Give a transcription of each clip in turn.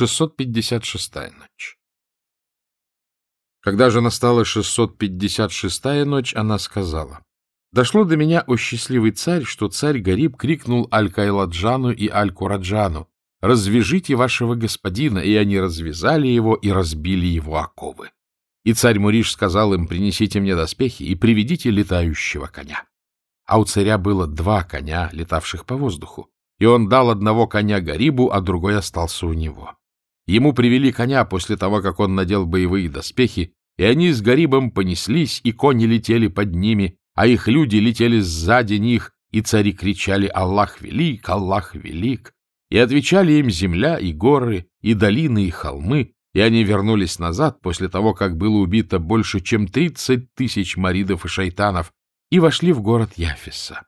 656-я ночь. Когда же настала 656-я ночь, она сказала, «Дошло до меня, о счастливый царь, что царь Гариб крикнул Аль-Кайладжану и Аль-Кураджану, «Развяжите вашего господина!» И они развязали его и разбили его оковы. И царь Муриш сказал им, «Принесите мне доспехи и приведите летающего коня». А у царя было два коня, летавших по воздуху, и он дал одного коня Гарибу, а другой остался у него. Ему привели коня после того, как он надел боевые доспехи, и они с Гарибом понеслись, и кони летели под ними, а их люди летели сзади них, и цари кричали «Аллах велик! Аллах велик!» И отвечали им земля и горы, и долины, и холмы, и они вернулись назад после того, как было убито больше, чем тридцать тысяч маридов и шайтанов, и вошли в город Яфиса.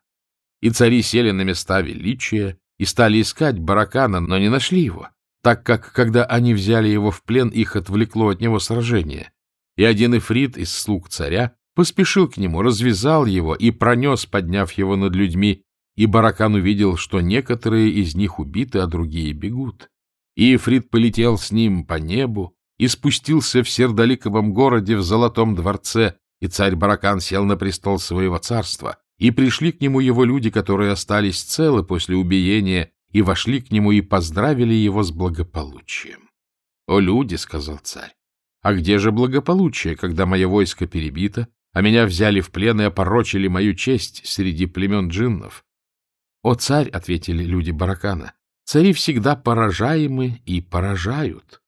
И цари сели на места величия и стали искать баракана, но не нашли его так как, когда они взяли его в плен, их отвлекло от него сражение. И один эфрит из слуг царя поспешил к нему, развязал его и пронес, подняв его над людьми, и Баракан увидел, что некоторые из них убиты, а другие бегут. И Эфрит полетел с ним по небу и спустился в Сердоликовом городе в Золотом дворце, и царь Баракан сел на престол своего царства, и пришли к нему его люди, которые остались целы после убиения и вошли к нему и поздравили его с благополучием. — О, люди, — сказал царь, — а где же благополучие, когда мое войско перебито, а меня взяли в плен и опорочили мою честь среди племен джиннов? — О, царь, — ответили люди Баракана, — цари всегда поражаемы и поражают.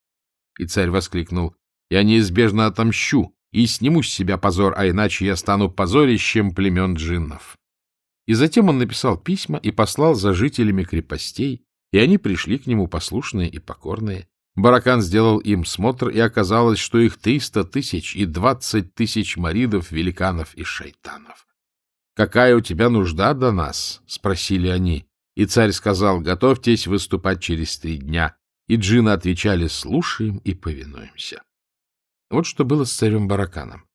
И царь воскликнул, — я неизбежно отомщу и сниму с себя позор, а иначе я стану позорищем племен джиннов. И затем он написал письма и послал за жителями крепостей, и они пришли к нему послушные и покорные. Баракан сделал им смотр, и оказалось, что их триста тысяч и двадцать тысяч маридов, великанов и шайтанов. — Какая у тебя нужда до нас? — спросили они. И царь сказал, готовьтесь выступать через три дня. И джины отвечали, слушаем и повинуемся. Вот что было с царем Бараканом.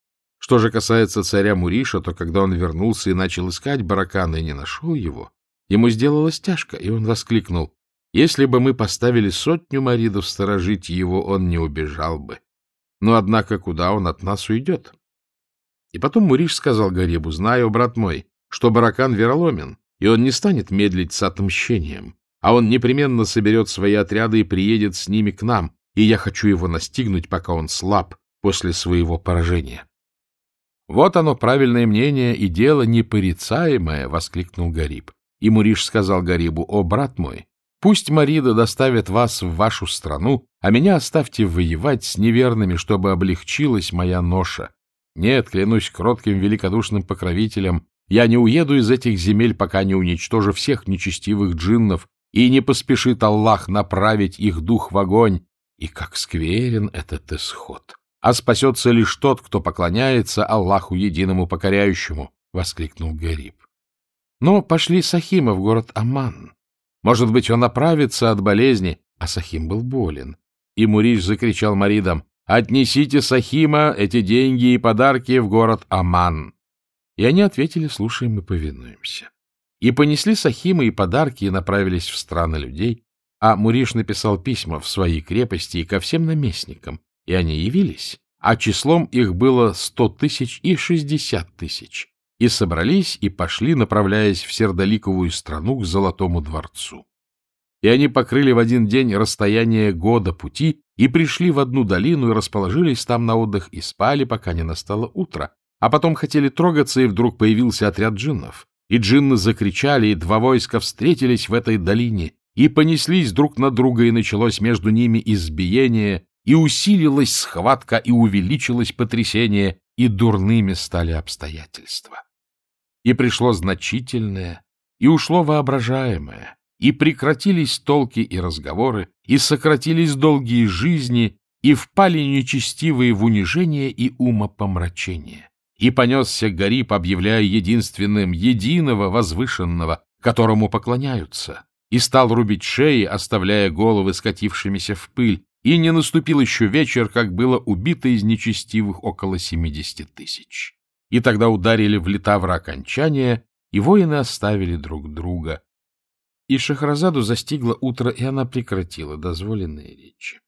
Что же касается царя Муриша, то когда он вернулся и начал искать баракана и не нашел его, ему сделалось тяжко, и он воскликнул, «Если бы мы поставили сотню маридов сторожить его, он не убежал бы. Но, однако, куда он от нас уйдет?» И потом Муриш сказал Гарибу, «Знаю, брат мой, что баракан вероломен, и он не станет медлить с отмщением, а он непременно соберет свои отряды и приедет с ними к нам, и я хочу его настигнуть, пока он слаб после своего поражения». Вот оно, правильное мнение и дело непорицаемое, — воскликнул Гариб. И Муриш сказал Гарибу, — О, брат мой, пусть Марида доставит вас в вашу страну, а меня оставьте воевать с неверными, чтобы облегчилась моя ноша. Нет, клянусь кротким великодушным покровителем, я не уеду из этих земель, пока не уничтожу всех нечестивых джиннов, и не поспешит Аллах направить их дух в огонь. И как скверен этот исход! А спасется лишь тот, кто поклоняется Аллаху Единому Покоряющему, — воскликнул Гариб. Но пошли Сахима в город Аман. Может быть, он оправится от болезни, а Сахим был болен. И Муриш закричал Маридам, «Отнесите Сахима эти деньги и подарки в город Аман». И они ответили, слушаем и повинуемся. И понесли Сахима и подарки и направились в страны людей, а Муриш написал письма в свои крепости и ко всем наместникам, и они явились, а числом их было сто тысяч и шестьдесят тысяч, и собрались и пошли, направляясь в Сердоликовую страну к Золотому дворцу. И они покрыли в один день расстояние года пути и пришли в одну долину и расположились там на отдых и спали, пока не настало утро, а потом хотели трогаться, и вдруг появился отряд джиннов. И джинны закричали, и два войска встретились в этой долине, и понеслись друг на друга, и началось между ними избиение, и усилилась схватка, и увеличилось потрясение, и дурными стали обстоятельства. И пришло значительное, и ушло воображаемое, и прекратились толки и разговоры, и сократились долгие жизни, и впали нечестивые в унижение и умопомрачение. И понесся Гариб, объявляя единственным единого возвышенного, которому поклоняются, и стал рубить шеи, оставляя головы скатившимися в пыль, и не наступил еще вечер, как было убито из нечестивых около семидесяти тысяч. И тогда ударили в Литавра окончание, и воины оставили друг друга. И Шахразаду застигло утро, и она прекратила дозволенные речи.